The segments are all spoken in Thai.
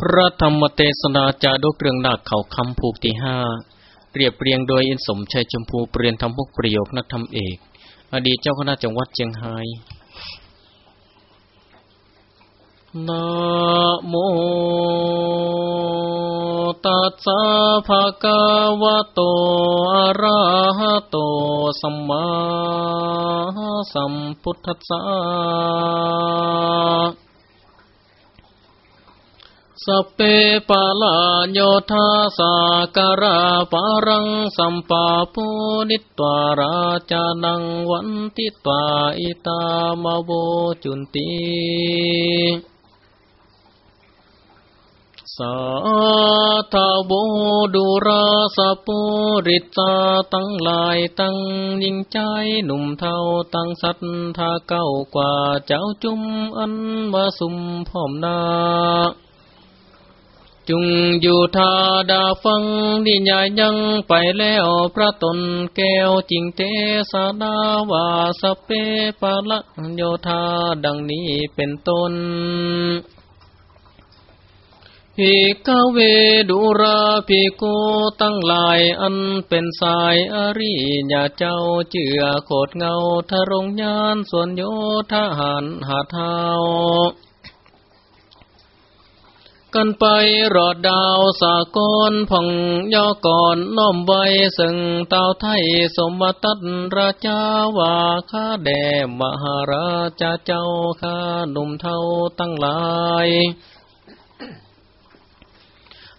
พระธรรมเทศนาจาดกเรื่องนาคเขาคำผูกที่ห้าเรียบเรียงโดยอินสมชัยชมพูเปลี่ยนทำพวกประโยคนักธรรมเอก อดีตเจ้าคณะจังหวัดเชียงไฮ้นะโมตัสสะภะคะวะโตอะระหะโตสัมมาสัมพุทธัสสะ สเปปาลาโยธาสาการาปารังสัมปาปุนิตวาราจานังวันติตวาอิตามโวจุนติสาธาโบดูราสปุริตาตั้งลายตั้งยิ่งใจหนุ่มเทาตั้งสัตทาเก้ากว่าเจ้าจุมอันมาสุมพร้อมนา จุงอยู่ทาดาฟังดิญายังไปแล้วพระตนแก้วจิงเตสานาวาสเปปะละโยธาดังนี้เป็นต้นพิกเวดุราภิโกตั้งหลายอันเป็นสายอริยาเจ้าเจือโคดเงาทะรงยานส่วนโยธาหันหาเท้า กันไปรอดดาวสากลผ่องย่อก่อนน้อมไว้ซึ่งเต่าไทยสมบัติราชาวาข้าแด่มหาราชาเจ้าข้าหนุ่มเท่าตั้งหลาย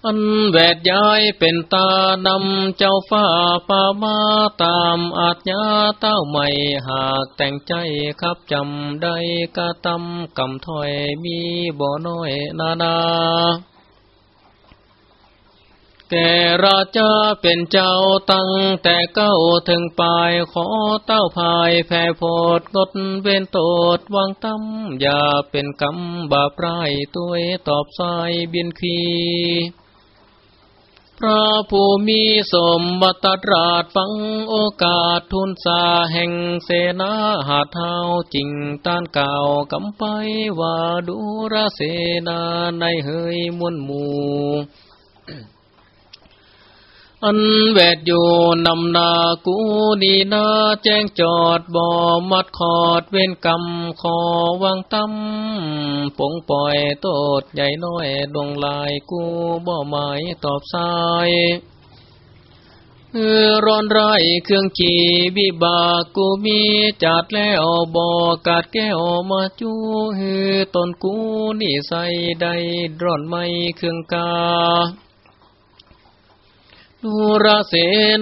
อันแวดย้ายเป็นตานำเจ้าฟ้าป่ามาตามอาจญาเต้าใหม่หากแต่งใจครับจำได้กะตำกำถอยมีบ่อน้อยนานาแก่ราชาเป็นเจ้าตั้งแต่เก้าถึงปลายขอเต้าพายแผ่โพดงดเว้นโตดวางตั้มอย่าเป็นกรรมบาปร้ายตัวตอบสายบินขี พระผู้มีสมบัติตราชฟังโอกาสทุนสาแห่งเสนาหาเท้าจริงต้านเก่ากำไปว่าดูราเสนาในเฮยมวนหมู่ อันแวดอยู่นำนากูดีนาแจ้งจอดบ่อมัดขอดเว้นกรรมขอวางตั้มปงปล่อยโตดใหญ่น้อยดวงลายกูบ่หมายตอบสายเออร้อนไรเครื่องจีบิบากูมีจัดแล้วบอกาดแก้วมาจูฮือตนกูนี่ใส่ใดร้อนไม่เครื่องกา ดูราเส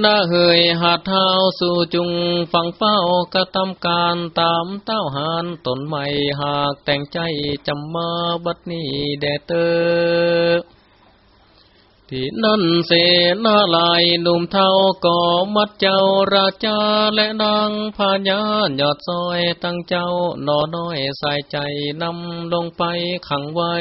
นาเหยหาเท้าสู่จุงฟังเฝ้ากระทำการตามเต้าหานตนใหม่หากแต่งใจจำมาบัดนี้แดเตอที่นั่นเสนาลายหนุ่มเท่าก่อมัดเจ้าราชาและนางพญายอดซอยตั้งเจ้านอน้อยใส่ใจนำลงไปขังไว้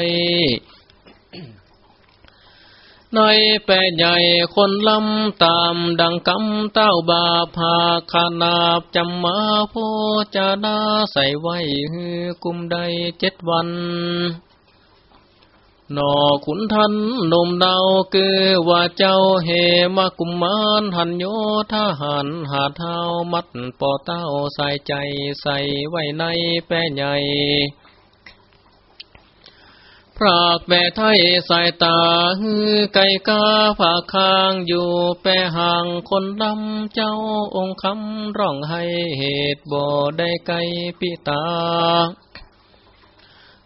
ในแปใหญ่คนลำตามดังกำเต้าบาพาขนาบจำมาโพจานาใส่ไว้ฮือกุมใดเจ็ดวันนอขุนทันนมดาวคือว่าเจ้าเฮมากุมมานหันโยทหารหาเท้ามัดปอเต้าใส่ใจใส่ไว้ในแปใหญ่ พรากแม่ไทยสายตาฮือไก่กาผาคางอยู่แปรห่างคนดำเจ้าองค์คำร้องให้เหตุบ่ได้ไก่ปิตา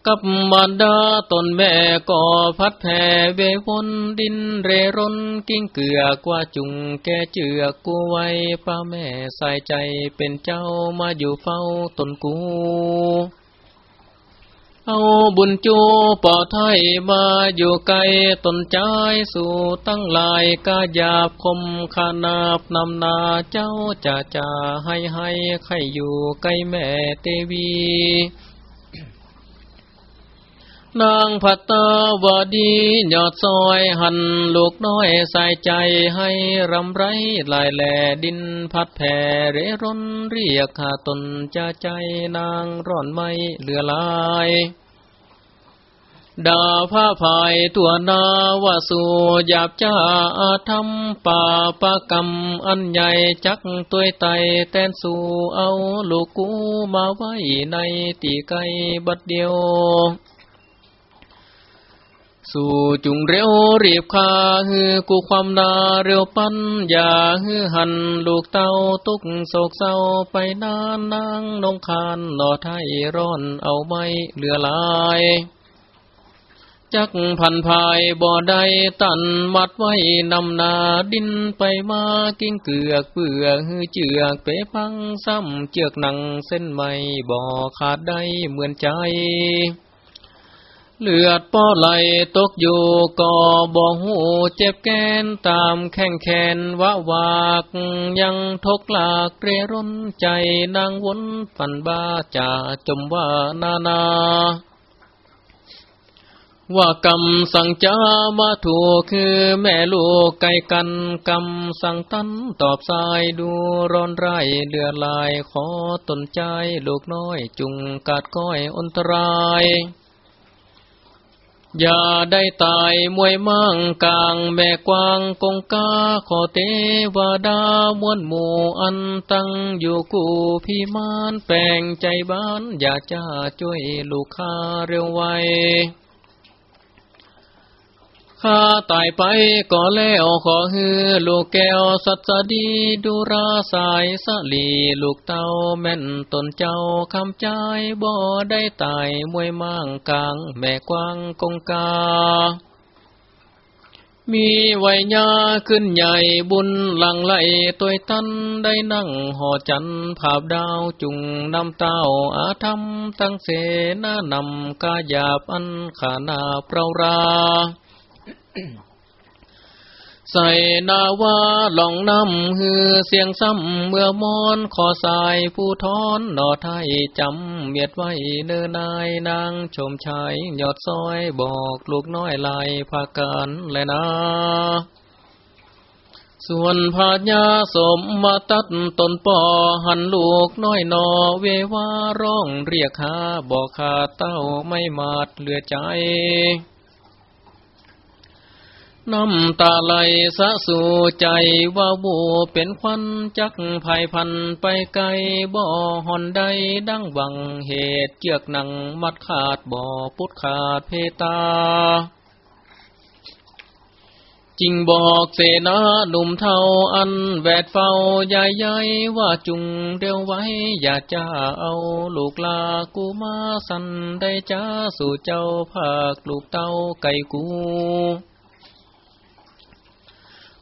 กับมารดาตนแม่ก่อพัดแผ่เววนดินเรร่นกิ้งเกือกว่าจุงแกเจือกกูไว้ป้าแม่ใส่ใจเป็นเจ้ามาอยู่เฝ้าตนกู เอาบุญจูปอไทยมาอยู่ไกลตนใจสู่ตั้งหลายกาหยาบคมขนาบนำนาเจ้าจะจะให้ให้ใครอยู่ใกล้แม่เตวี นางพัตตาวดียอดซอยหันลูกน้อยใส่ใจให้รำไรลายแหล่ดินพัดแผ่เรร่นเรียกหาตนจะใจนางร่อนไม่เหลือลายดาผ้าภายตัวนาวาสูหยาบจ้าทำป่าปากรรมอันใหญ่จักตัวไตแตนสู่เอาลูกกูมาไว้ในตีไกบัดเดียว สู่จุงเร็วรีบคาฮือกูความนาเร็วปันอย่าฮือหันลูกเต้าตุกโศกเศร้าไปนานนางนงคานหนอไทยร้อนเอาไม่เหลือลายจักพันภายบ่อใดตันมัดไว้นำนาดินไปมากิ้งเกือกเปื่อหือเจือกเปพังซ้ำเจือกหนังเส้นไม่บ่อขาดได้เหมือนใจ เลือดป้อไหลตกอยู่ก่อบ่หูเจ็บแกนตามแข้งแขนวะวากยังทกลากเรร่นใจนางวนฝันบ้าจ่าจมว่านานาว่ากรรมสั่งจ้ามาถูกคือแม่ลูกไก่กันกรรมสั่งตันตอบสายดูร้อนไรเลือดลายขอตนใจลูกน้อยจุงกาดก้อยอันตราย อย่าได้ตายมวยมั่งกลางแม่กวางกงกาขอเทวดามวนหมู่อันตั้งอยู่กูพี่มานแปลงใจบ้าน อยากจะช่วยลูกค้าเร็วไว ข้าตายไปก็แล้วขอฮือ ลูกแก้วสัตสดีดูราสายสลีลูกเต้าแม่นตนเจ้าคำใจบ่ได้ตายมวยมั่งกลางแม่กวางกงกา มีไวยาขึ้นใหญ่บุญหลังไหลตัวตันได้นั่งห่อจันภาพดาวจุงนำเต้าอาธรรมตั้งเสนานำกาหยาบอันขานาเปรารา ใส่นาวาหลองน้ำฮือเสียงซ้ำเมื่อมอนขอสายผู้ทอนหนอไทยจำเมียดไว้เนื้อนายนางชมชายยอดซอยบอกลูกน้อยลายพากันแลยนะส่วนพาญาสมมาตัดตนปอหันลูกน้อยนอเววาร้องเรียกหาบอกขาดเต้าไม่มาดเหลือใจ น้ำตาไหลสะสู่ใจว่าบูเป็นควันจักภัยพันไปไกลบ่อหอนใดดังวังเหตุเจือกหนังมัดขาดบ่อพุดขาดเพตา จริงบอกเสนาหนุ่มเทาอันแวดเฝ้ายายใหญ่ว่าจุงเดียวไว้ อย่าจ้าเอาลูกลากูมาสันได้จ้าสู่เจ้าภาคลูกเต้าไก่กู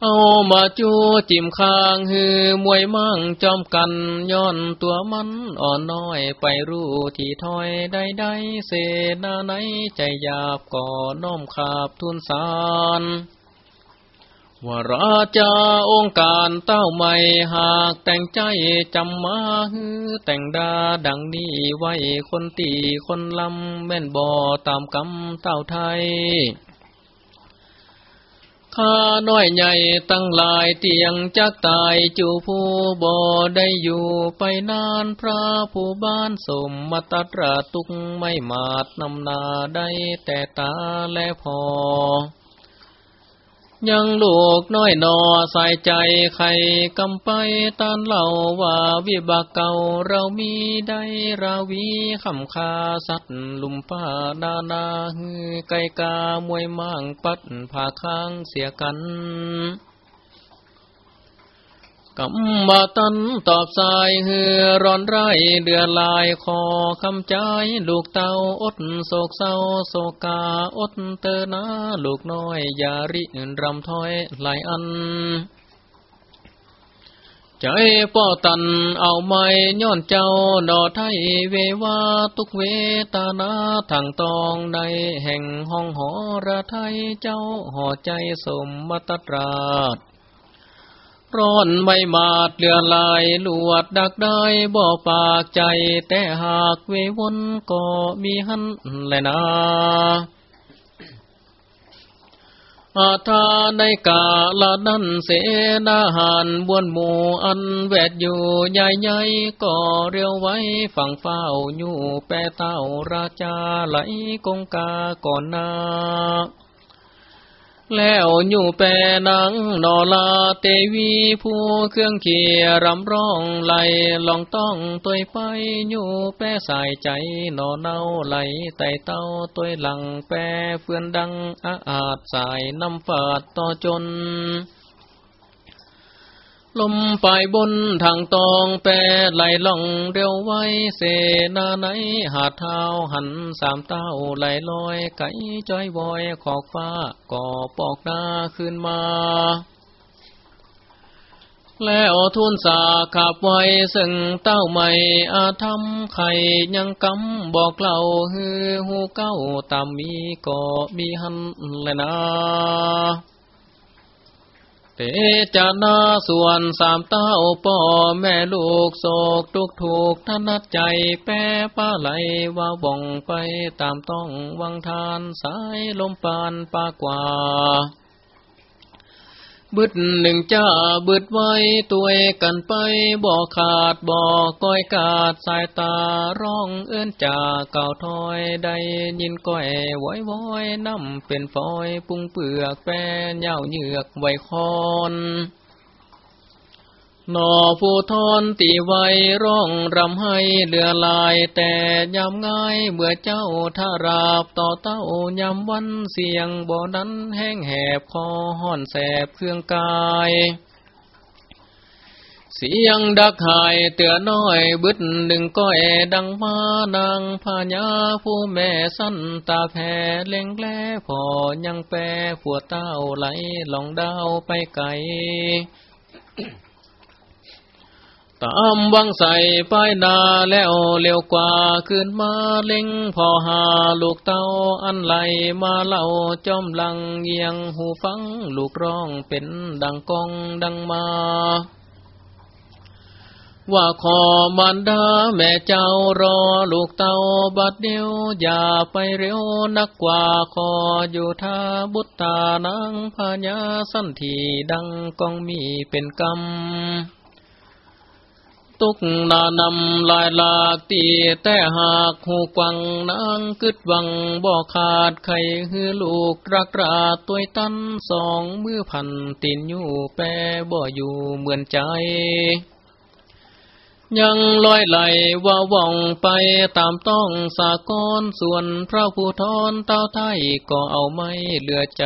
เอามาจูจิมคางฮือมวยมั่งจอมกันย้อนตัวมันอ่อนน้อยไปรู้ที่ถอยได้ได้เสนาไหนใจหยาบก่อน้อมขาบทุนสารว่าราชาองค์การเต้าใหม่หากแต่งใจจำมาฮือแต่งดาดังนี้ไว้คนตีคนลำแม่นบ่อตามกำเต้าไทย ข้าน้อยใหญ่ตั้งหลายเตียงจักตายจูผู้บ่ได้อยู่ไปนานพระผู้บ้านสมมตตระตุกไม่มาดนำนาได้แต่ตาและพอ ยังลูกน้อยนอใส่ใจใครกำไปตานเล่าว่าวิบากเก่าเรามีได้ราวีคำคาสัตว์ลุมป้านานาฮือไกกามวยมั่งปัดผ่าค้างเสียกัน กำมาตันตอบสายเฮือร้อนไรเดือดลายคอคำใจลูกเต้าอดโศกเศร้าโศกาอดเตอนาลูกน้อยยาริรำถ้อยหลายอัน ใจป้อตันเอาไม้ย้อนเจ้าดอไทยเววาทุกเวตานาทางตองในแห่งห้องหอระไทยเจ้าห่อใจสมมตตราช ร้อนไม่มาดเลือลายลวดดักได้บ่ปากใจ แต่หากเววนก็มีหันแลยนะอาทาในกาละนั้นเสนาหานบวนหมู่อันแวดอยู่ใหญ่ๆก็เรียวไว้ฝั่งเฝ้าอยู่แปเต้าราชาไหลกงกาก่อนนา แล้วอยู่แปนังนอลาเตวีผู้เครื่องเขียรำร้องไหลลองต้องตัวไปอยู่แปสายใจนอเนาไหลไตเต้าตัวหลังแปเฟื่อนดังอาอาจสายน้ำฝาดต่อจน ลมปายบนทางตองแปรไหลล่องเร็วไว้เสนาไหนหาเท้าหันสามเต้าไหลลอยไก่จ้อยวอยขอกฟ้าก่อปอกหน้าขึ้นมา แล้วทุนสาขับไว้ซึ่งเต้าใหม่อาธรรมไข่ยังกำบอกเล่าฮือหูเก้าตามมีก็มีหันแลยนะ เตจานาส่วนสามเต้าป่อแม่ลูกโศกทุกถูกทนัดใจแปะป้าไหลว่าบ่องไปตามต้องวังทานสายลมปานปากว่า บึดหนึ่งจ้าบึดไว้ตัวกันไปบ่ขาดบ่ก้อยกาดสายตาร้องเอื้อนจ่าเก่าถอยได้ยินก้อยว้อยว้อยน้ำเป็นฟอยปุงเปลือกแป้นเย้าเหยือกไวคอน นอผู้ทอนตีไว้ร้องรำให้เลือลาย แต่ยำง่ายเบื่อเจ้าถ้าราบต่อเต้ายำวันเสียงบ่อนั้นแห้งแหบคอห่อนแสบเครื่องกาย เสียงดักหายเตือน้อยบึดหนึ่งก้อยดังมานางพญาผู้แม่สั้นตาแผ่เล็งแลพอยังแปรผัวเต้าไหลหลองดาวไปไกล ตามวังใส่ป้ายนาแล้วเร็วกว่าขึ้นมาเล็งพอหาลูกเต้าอันไหลมาเล่าจอมลังเยียงหูฟังลูกร้องเป็นดังกองดังมา ว่าขอมันดาแม่เจ้ารอลูกเต้าบัดเดียวอย่าไปเร็วนักกว่าขออยู่ท่าบุตตานังพญาสันทีดังกองมีเป็นกรรม ตุกนานำลายลากตีแต่หากหูกวังนางกึดวังบ่ขาดไข่ฮือลูกรักราตัวตันสองมือพันตินอยู่แปรบ่อยู่เหมือนใจยังลอยไหลว่าว่องไปตามต้องสากรส่วนพระผู้ทอนเต้าไทยก็เอาไม่เหลือใจ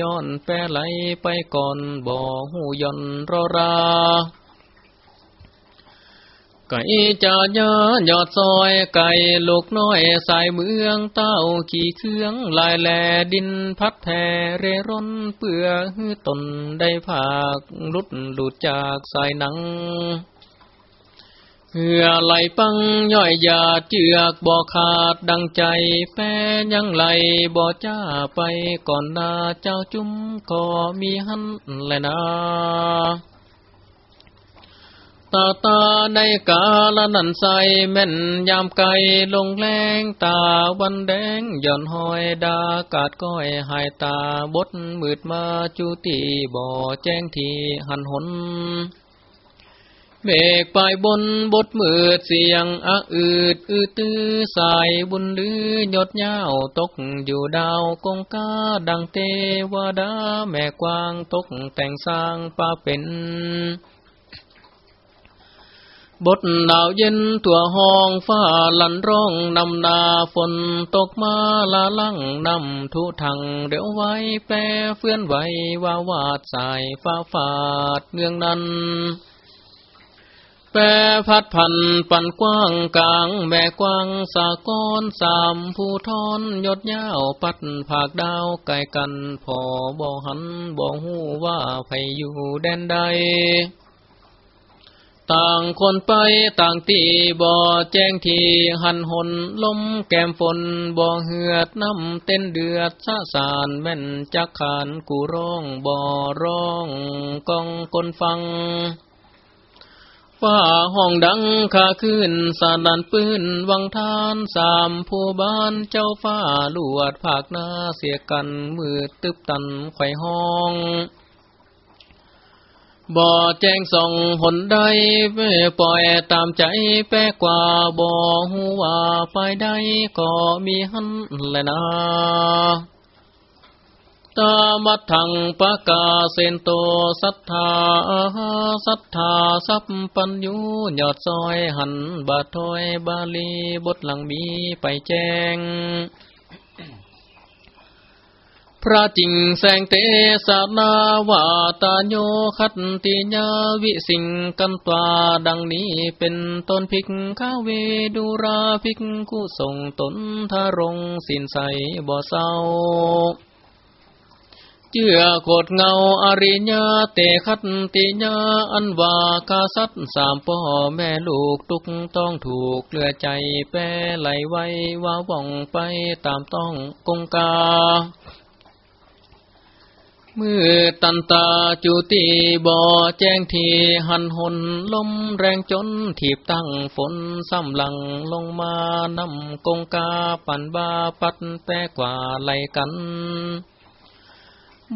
ย้อนแปรไหลไปก่อนบ่หูย่อนรอรา ไก่จะยายอดซอยไก่ลูกน้อยสายเมืองเต้าขี่เครื่องลายแลดินพัดแผ่เรร่นเปื่อหือตนได้ผากรุดหลุดจากสายหนังเหื่อไหลปังย่อยยาเจือกบ่อขาดดังใจแป้ยังไหลบ่อจ้าไปก่อนนาเจ้าจุ้มก็มีหันแลนา ตาตาในกาละนันใสแม่นยามไกลลงแรงตาวันแดงย่อนหอยดากาดก้อยหายตาบดมืดมาจุตีบ่อแจ้งทีหันหนเมฆปลายบนบดมืดเสียงอะอืดอือตื้อสายบุญลือยดเย้าตกอยู่ดาวกงกาดังเทวดาแม่กวางตกแต่งสร้างป้าเป็น บทหนาวเย็นตัวห้องฟ้าลันร้องนำนาฝนตกมาลาลังนำทุทังเดี๋ยวไว้แปรเฟื่อนไหวว่าวาดสายฟ้าฟาดเมืองนั้น แปรพัดพันปันกว้างกลางแม่กว้างสากรสามผู้ทอนยดยาวปัดผากดาวไก่กันพอบ่หันบ่หูว่าไผอยู่แดนใด ต่างคนไปต่างตีบ่อแจ้งทีหันหนลมแก้มฝนบ่อเหือดน้ำเต้นเดือดสะสานแม่นจักขานกูร้องบ่อร้องกองคนฟังฟ้าห้องดังขาขึ้นสานันปืนวังทานสามผู้บ้านเจ้าฟ้าลวดภาคหน้าเสียกันมืดตึบตันไข่ห้อง บ่อแจ้งส่องหนใดปล่อยตามใจแปกกว่าบ่หัวไปได้ก็มีหันแลยนะตามัดทังปะกาเซนโตสัทธาสัทธาสัพปัญญูยอดซอยหันบาทอยบาลีบทหลังมีไปแจ้ง พระจิงแสงเตสนาวาตาโยคัตติญาวิสิงกันตวาดังนี้เป็นต้นพิกข้าเวดูราพิกกุส่งตนทารงสินใสบ่เศร้าเจือโคดเงาอริญาเตคัตติญาอันวากาสัตสามพ่อแม่ลูกทุกต้องถูกเลือใจแปรไหลไว้ว่าว่องไปตามต้องกงกา มือตันตาจุติบ่อแจ้งทีหันหนลมแรงจนถีบตั้งฝนซ้ำหลังลงมานำกงกาปั่นบาปัดแปรกว่าไหลกัน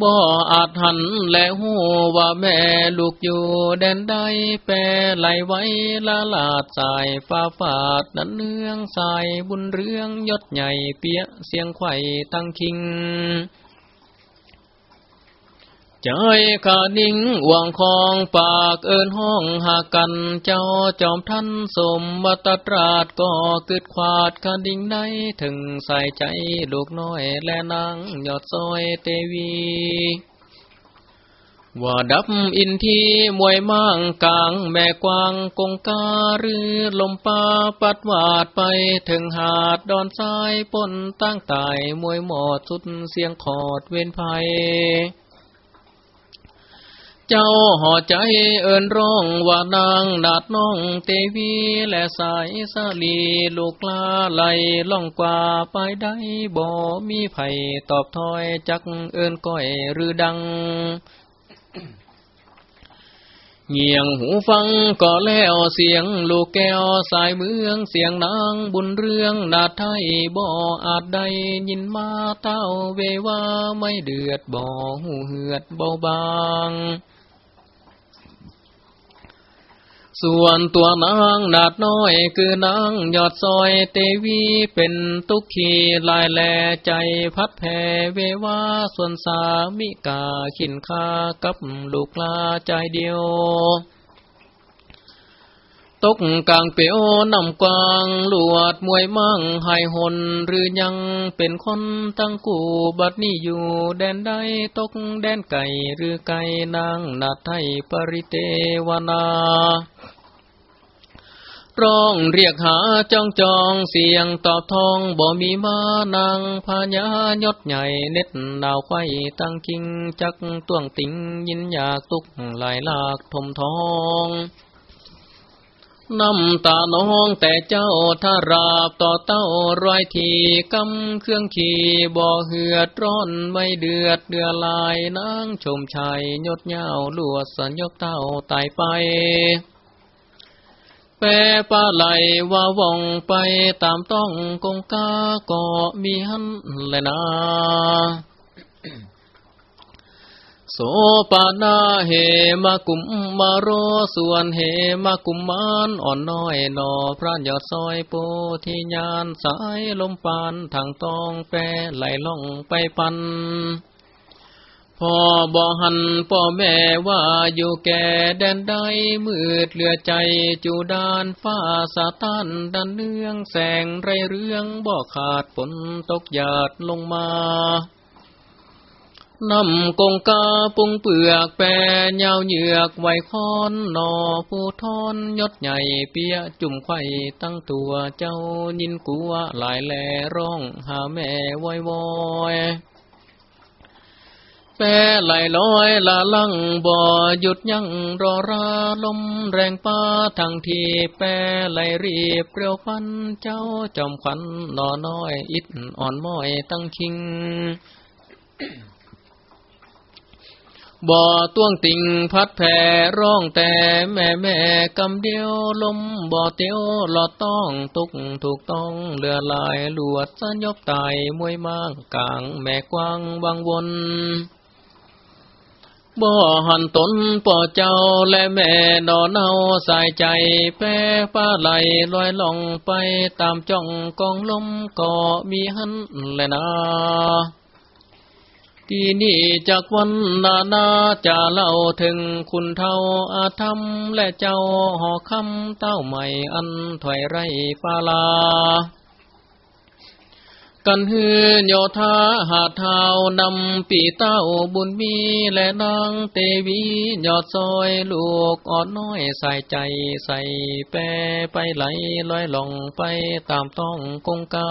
บ่อาจหันและหูว่าแม่ลูกอยู่แดนใดแปรไหลไว้ละลาดสายฟ้าฟาดนั้นเนื่องสายบุญเรื่องยศใหญ่เปียเสียงไข่ตั้งคิง ใจขานิ่งวางคองปากเอินห้องหากันเจ้าจอมท่านสมบัตตราดก็กึดขวาดขาดิ่งในถึงใส่ใจลูกน้อยและนางยอดซอยเตวีว่าดับอินทีมวยมั่งกลางแม่กวางกงการือลมปาปัดวาดไปถึงหาดดอนทรายปนตั้งตายมวยหมอดสุดเสียงขอดเว้นภัย เจ้าห่อใจเอินร้องว่านางนาดน้องเตวีและสายสาลีลูกลาไหลล่องกว่าไปได้บ่มีไผ่ตอบถอยจักเอินก้อยหรือดังเงียงหูฟังก็แล้วเสียงลูกแก้วสายเมืองเสียงนางบุญเรื่องนาไทยบ่อาจใดยินมาเต้าเวว่าไม่เดือดบ่หูเหือดเบาบาง ส่วนตัวนางนาดน้อยคือนางยอดซอยเตวีเป็นตุกขีลายแลใจพัดแผ่เววาส่วนสามิกาขินคากับลูกลาใจเดียว ตกกลางเปียวนำกวางลวดมวยมั่งหายหนหรือยังเป็นคนตั้งกูบัดนี้อยู่แดนใดตกแดนไก่หรือไก่นางนาไทยปริเตวนาร้องเรียกหาจ้องจองเสียงตอบทองบ่มีมานางพญายศใหญ่เน็ดดาวไข่ตั้งคิงจักต้วงติงยินอยากตุกหลายลากทมทอง น้ำตาน้องแต่เจ้าถ้าราบต่อเต้ารอยทีกำเครื่องขี่บ่อเหือดร้อนไม่เดือดเดือลายนางชมชัยยศเย้าลวดสัญญกเต้าตายไปแปรปลาไหลว่าว่องไปตามต้องกงกาก็มีหันแลยนะ โสปานาเหมากุมมาโรส่วนเหมากุมมานอ่อนน้อยหนอพระยอดซอยโปธิญาณสายลมปานทางตองแปรไหลล่องไปปันพ่อบ่หันพ่อแม่ว่าอยู่แก่แดนใดมืดเหลือใจจูดานฟ้าสาตานดันเนื่องแสงไรเรื่องบ่ขาดฝนตกหยาดลงมา นำกงกาปุงเปลือกแปรยาวเหยือกไวค้อนหนอผู้ทอนยศใหญ่เปียจุ่มไข่ตั้งตัวเจ้ายินกัวหลายแลร้องหาแม่วอยวอยแปรไหลลอยละลังบ่หยุดยั้งรอราลมแรงป้าทางทีแปรไหลรีบเปรียวพันเจ้าจอมขวัญหนอน้อยอิดอ่อนม้อยตั้งคิง บ่อต้วงติ่งพัดแผ่ร้องแต่แม่แม่กำเดียวลมบ่อเตียวหลอดต้องตุกถูกต้องเรือลายลวดสัญยบตายมวยมางกลางแม่กว้างบางวนบ่หันตนป่อเจ้าและแม่นอนเนาสายใจแป้ป้าไหลลอยล่องไปตามจ้องกองลมก็มีหันแลนะ ที่นี่จากวันนานาจะเล่าถึงคุณเท่าอาธรรมและเจ้าหอคำเต้าใหม่อันถอยไรปาลา กันฮือโยธาหาเท้านำปีเต้าบุญมีและนางเตวียอดซอยลูกอ่อนน้อยใส่ใจใส่แปรไปไหลลอยหลงไปตามต้องคงกา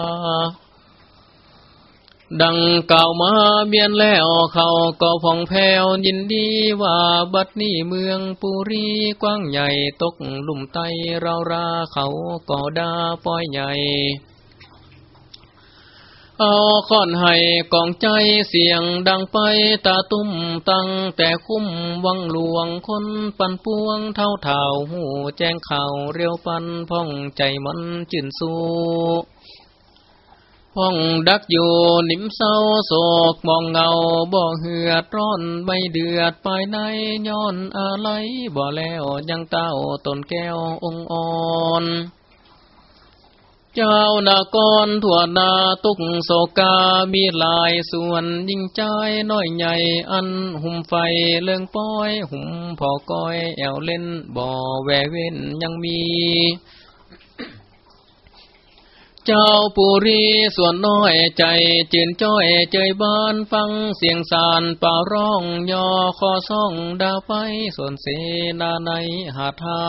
ดังกล่าวมาเบียนแล้วเขาก็ผ่องแผ้วยินดีว่าบัดนี้เมืองปุรีกว้างใหญ่ตกลุ่มไตเราราเขาก็ดาป้อยใหญ่ เอาค่อนให้กองใจเสียงดังไปตาตุ้มตั้งแต่คุ้มวังหลวงคนปันปวงเท่าเท่าหูแจ้งข่าวเรียวปันพ่องใจมันจื่นสู้ ห้องดักอยู่นิ่มเศร้าโศกมองเงาบ่เหือดร้อนไม่เดือดภายในย้อนอะไรบ่แล้วยังเต้าต้นแก้วองอ่อนเจ้านากรถั่วนาตุกโศกา มีลายส่วนยิ่งใจน้อยใหญ่ อันหุ่มไฟเลื่องป้อย หุ่มพอก้อยแอวเล่นบ่อแวเว้นยังมี เจ้าปุรีส่วนน้อยใจจืนจ้อยเจยบ้านฟังเสียงสารป่าร้องยอคอซ่องดาไปส่วนเสนาในหาเท้า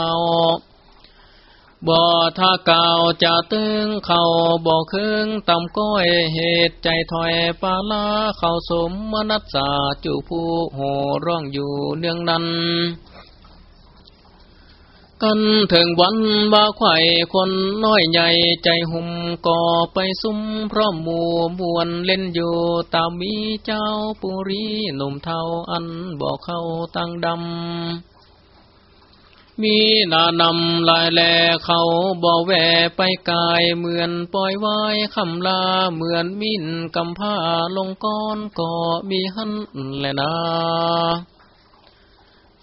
บ่อท่าเก่าจะตึงเข่าบ่อเครื่องต่ำก้อยเหตุใจถอยปาลาเข่าสมมนัสสาจูผู้โหร้องอยู่เนืองนั้น กันถึงวันบาไข่คนน้อยใหญ่ใจหุ่มก่อไปซุ้มพร้อมหมู่มวนเล่นอยู่ตามมีเจ้าปุรีหนุ่มเทาอันบอกเข้าตั้งดำ มีนานำลายแลเขาบ่แวไปกายเหมือนปล่อยไว้คำลาเหมือนมิ้นกำผ้าลงก้อนก็มีหันแลนา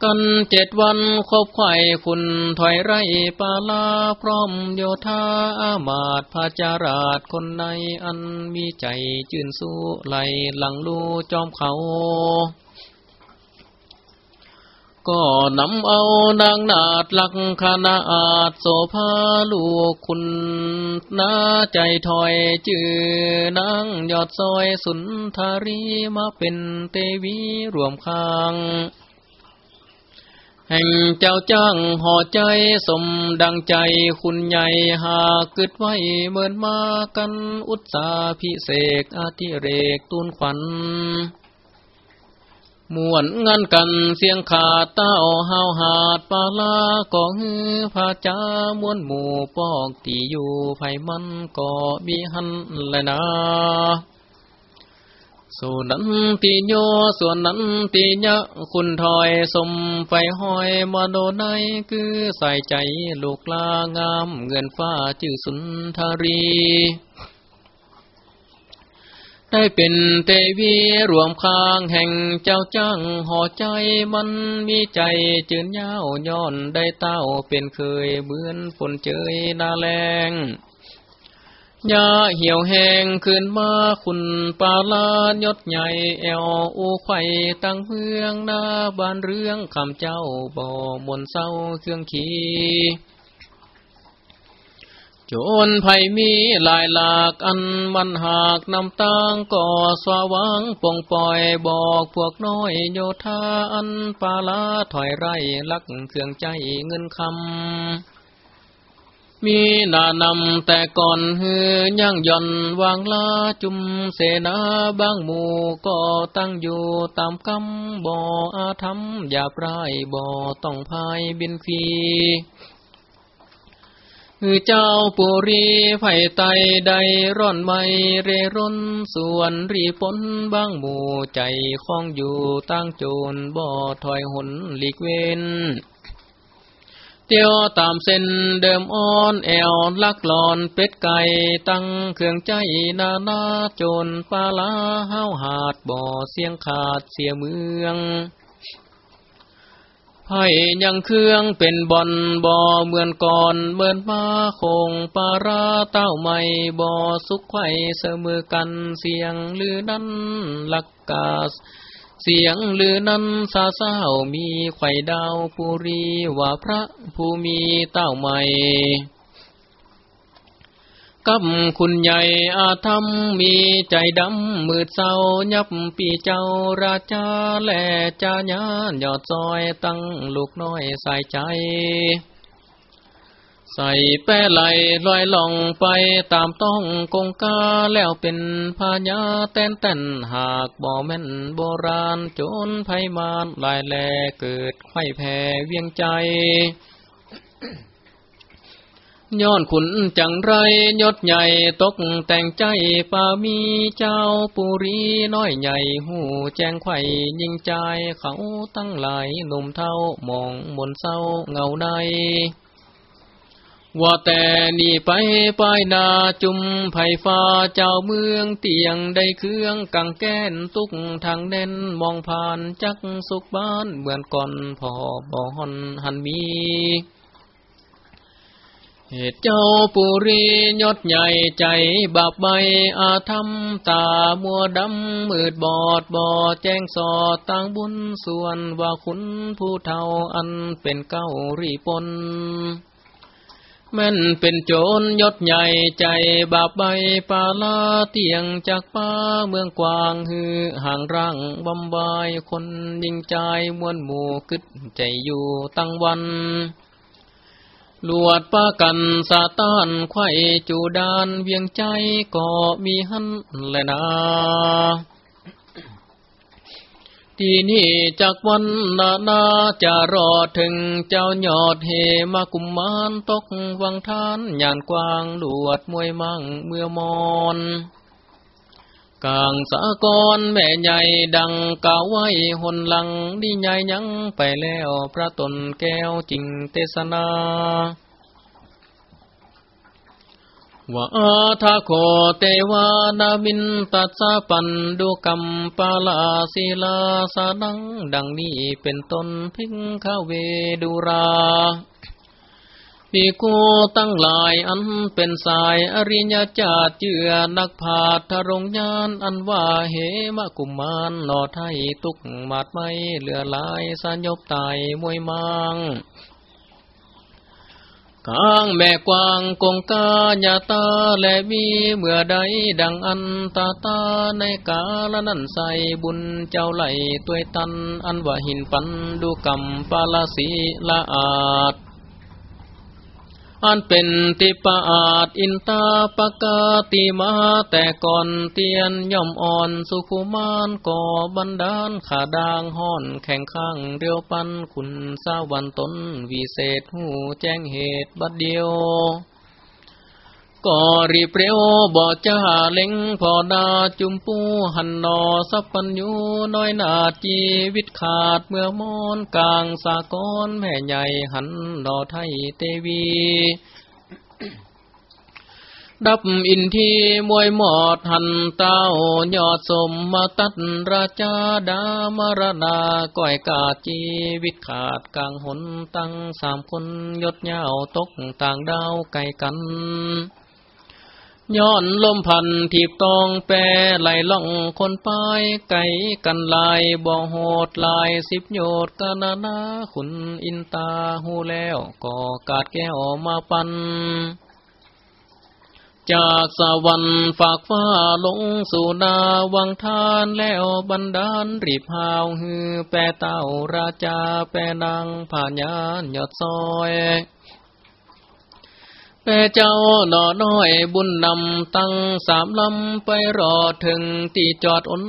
กันเจ็ดวันคบไข่คุณถอยไรปาลาพร้อมโยธาอามาตพาจาราชคนในอันมีใจจื่นสู้ไหลหลังลูจอมเขา ก็นำเอานางนาดลักคณาอาจโสภาลูกคุณนาใจถอยจื่อนางยอดซอยสุนทารีมาเป็นเตวีรวมข้าง แห่งเจ้าจ้างห่อใจสมดังใจคุณใหญ่หากึดไว้เมินมากันอุตสาพิเศษอาทิเรกตุนขวัญมวนงานกันเสียงขาดเต้าหาวหาดปาลาก็ฮือพาจามวนหมู่ปอกที่อยู่ไผมันก็มีหันแลนะ ส่วนนั้นตีโยส่วนนั้นตียะคุณถอยสมไปหอยมาโดนในคือใส่ใจลูกลางามเงินฟ้าจื่อสุนทารี ได้เป็นเตวีรวมค้างแห่งเจ้าจ้างห่อใจมันมีใจจืนยาวย้อนได้เต้าเป็นเคยเหมือนฝนเจยนาแรง ยาเหี่ยวแห้งขึ้นมาคุณปาลานยศใหญ่แอวอูไข่ตั้งเมืองหน้าบ้านเรื่องคำเจ้าบ่มนเศร้าเครื่องขีโจนไผมีลายหลากอันมันหากนำตังก่อสว่างปงปล่อยบอกพวกน้อยโยธาอันปาลาถอยไรลักเครื่องใจเงินคำ มีนานำแต่ก่อนเฮือย่างย่อนวางลาจุมเสนาบางหมู่ก็ตั้งอยู่ตามคำบ่ออาธรรมอย่าปรายบ่อต้องพายบินฟีคือเจ้าปุรีไผ่ไตใดร่อนไม่เรร่นส่วนรีปนบางหมู่ใจคล้องอยู่ตั้งโจรบ่อถอยหนหลีกเว้น เตียวตามเส้นเดิมอ้อนแอวลักหลอนเป็ดไก่ตั้งเครื่องใจนานาจรปาลาห้าวหาดบ่อเสียงขาดเสียเมืองให้ยังเครื่องเป็นบอนบ่อเหมือนก่อนเหมือนมาคงปาราเต้าใหม่บ่อสุขไข่เสมอกันเสียงลือนั้นลักกาส เสียงลือนั้นซาเศร้ามีไข่ดาวปุรีว่าพระผู้มีเต้าใหม่กับคุณใหญ่อาธรรมมีใจดำมืดเศร้ายับปีเจ้าราชาแลจาญานยอดซอยตั้งลูกน้อยใส่ใจ ใส่แป้ไหลลอยล่องไปตามต้องกงกาแล้วเป็นพาญาแต้นแต้นหากบ่แม่นโบราณโจนไพมานลายแลเกิดไข่แผ่เวียงใจย้อนขุนจังไรยศใหญ่ตกแต่งใจปามีเจ้าปุรีน้อยใหญ่หูแจ้งไข่ยิงใจเขาตั้งหลายหนุ่มเท่ามองมนเศร้าเงาใน ว่าแต่นี่ไปไปนาจุมไผ่ฟ้าเจ้าเมืองเตียงได้เครื่องกังแก้นตุกทางแน่นมองผ่านจักสุกบ้านเหมือนก่อนพอบ่หอนหันมี เหตุเจ้าปุรียศใหญ่ใจบาปใบอาธรรมตามัวดำมืดบอดบอดแจ้งสอดต่างบุญส่วนว่าคุณผู้เท่าอันเป็นเก้ารีปน แม่นเป็นโจรยศใหญ่ใจบาปใบปาลาเตียงจากป้าเมืองกวางฮือห่างร่างบำบายคนยิงใจมวนหมู่กึดใจอยู่ตั้งวันลวดป้ากันสาตานไข่จูดานเวียงใจก็มีหันแลนา ทีนี้จากวันนานาจะรอถึงเจ้ายอดเฮมากุมมานตกวังทานยานกวางลวดมวยมั่งเมื่อมอนกลางสากรแม่ใหญ่ดังกาไว้หนหลังดีใหญ่ยังไปแล้วพระตนแก้วจริงเทศนา ว่าอาทาโคเตวานามินตัสปันดูกรรมปาลาศิลาสานังดังนี้เป็นต้นพิงขาเวดุราปีกูตั้งหลายอันเป็นสายอริยจาตเจือนักผาทรงญานอันว่าเหมะกุมารนอไทยตุกมาดไม่เหลือลายสัญญบตายมวยมัง กางแม่กวางกงกาญาตาและมีเมื่อใดดังอันตาตาในกาลนั้นใสบุญเจ้าไหลตัวตัน อันว่าหินปันดูกรรมปาลาสีละอาด อันเป็นติปอาดอินตาปกาติมาแต่ก่อนเตียนย่อมอ่อนสุขุมานก่อบันดาลขาดางห้อนแข่งข้างเรียวปันคุณสาวันตนวิเศษหูแจ้งเหตุบัดเดียว ก็รีเปรียวบ่จ้าเล็งพอดาจุมปูหันนอสัพปัญญูน้อยนาจีวิตขาดเมื่อมอนกลางสากรแม่ใหญ่หันนอไทยเตวี ดับอินทีมวยหมอดหันเต้ายอดสมมาตัดราชาดามารนาก้อยกาจีวิตขาดกลางหนตั้งสามคนยศเงาตกต่างดาวไก่กัน ย้อนลมพันทีบตองแปรไหลล่องคนปายไก่กันลายบ่โหดลายสิบโยดกนานาขุนอินตาหูแล้วก็กาดแก้วมาปัน จากสวรรค์ฝากฟ้าลงสู่นาวังทานแล้วบันดาลรีบหาวฮือแปรเต้าราชาแปรนางผ่านยานยอดซอย แม่เจ้าหน่อน้อยบุญนำตั้งสามลำไปรอถึงตีจอดอน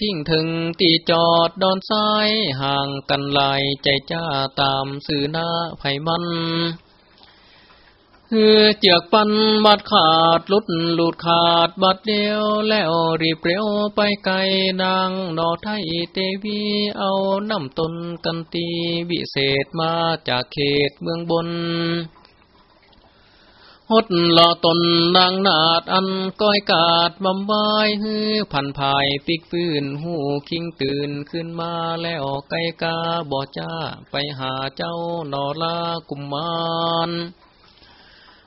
ทิ้งถึงตีจอดดอนซ้ายห่างกันลายใจจ้าตามสื่อหน้าไผมันฮือเจือกปันบัดขาดลุดหลุดขาดบัดเดียวแล้วรีบเร็วไปไกลนางนอไทยเตวีเอาน้ำตนกันตีวิเศษมาจากเขตเมืองบน หดหล่อตนนางนาดอันก้อยกาดบำบายฮือพันภายปิกฟื้นหูคิงตื่นขึ้นมาแล้วไกกาบ่จ้าไปหาเจ้านอลากุมมาร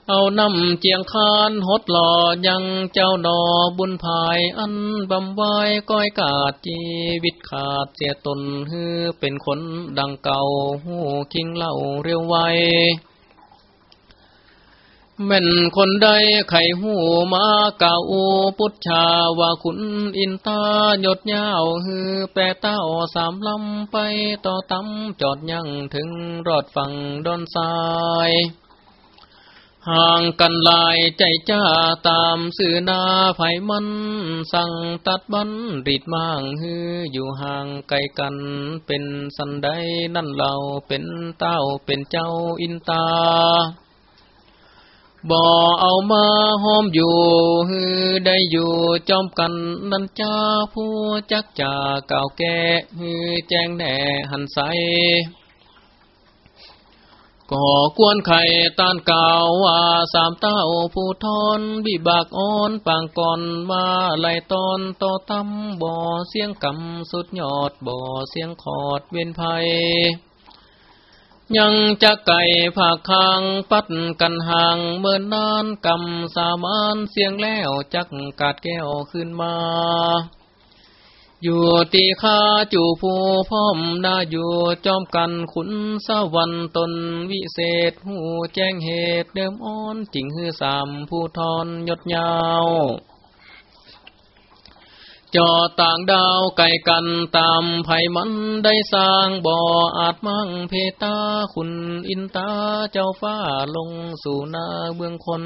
เอาน้ำเจียงคานหดหล่อยังเจ้าดอบุญภายอันบำไว้ก้อยกาดจีวิตขาดเสียตนฮือเป็นคนดังเก่าหูคิงเล่าเร็วไว แม่นคนใดไข่หูมาเก่าพุทธาว่าขุนอินตาหยดยาวฮือแปรเต้าสามลำไปต่อตำจอดยังถึงรอดฝั่งดอนทรายห่างกันลายใจจ้าตามสื่อนาไผมัน สั่งตัดบันรีดมั่งฮืออยู่ห่างไกลกันเป็นสันใดนั่นเราเป็นเต้าเป็นเจ้าอินตา บ่เอามาหอมอยู่ฮือได้อยู่จอมกันนันจ้าผู้จักจ่าเก่าแก่ฮือแจ้งแน่หันใสก่อกวนไข่ต้านเก่าว่าสามเต้าผู้ทอนบิบากอ่อนปางก่อนมาไล่ตอนต่อตำบ่อเสียงกำสุดยอดบ่อเสียงขอดเวียนภัย ยังจะไก่ผากคางปัดกันห่างเมื่อนนานกำสามานเสียงแล้วจักกาดแก้วขึ้นมา อยู่ตีขาจูผู้พร้อมนาอยู่จอมกันขุนสวรรค์ตนวิเศษหูแจ้งเหตุเดิมอ้อนจิงฮือสามผู้ทอนยศยาว จอต่างดาวไก่กันตามไผมันได้สร้างบ่ออาจมั่งเพตาคุณอินตาเจ้าฟ้าลงสู่นาเบื้องคน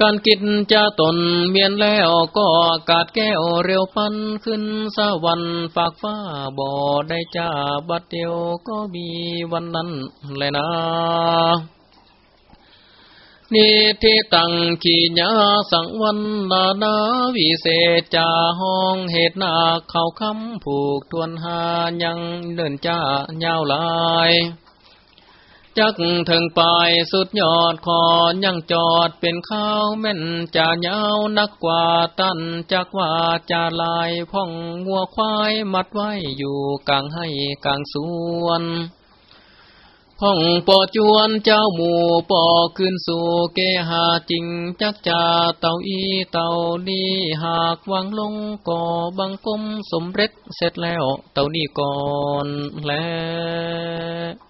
การกินจะตนเมียนแล้วก็กาดแก้วเร็วปันขึ้นสวรรค์ฝากฟ้าบ่อได้จ้าบัดเดียวก็มีวันนั้นแลยนะ นิทิตังขีญาสังวันนานาวิเศษจาห้องเหตุนาเขาคำผูกทวนหายังเดินจ้าเยาวลายจักถึงปลายสุดยอดคอยังจอดเป็นข้าวแม่นจะยาวนักกว่าตันจักว่าจะลายพ่องวัวควายมัดไว้อยู่กลางให้กลางสวน พ่องปอจวนเจ้าหมูปอขึ้นสู่เกหาจริงจักจาเต่าอีเต่านี้หากวางลงก่อบังกมสมเร็จเสร็จแล้วเต่านี้ก่อนแล้ว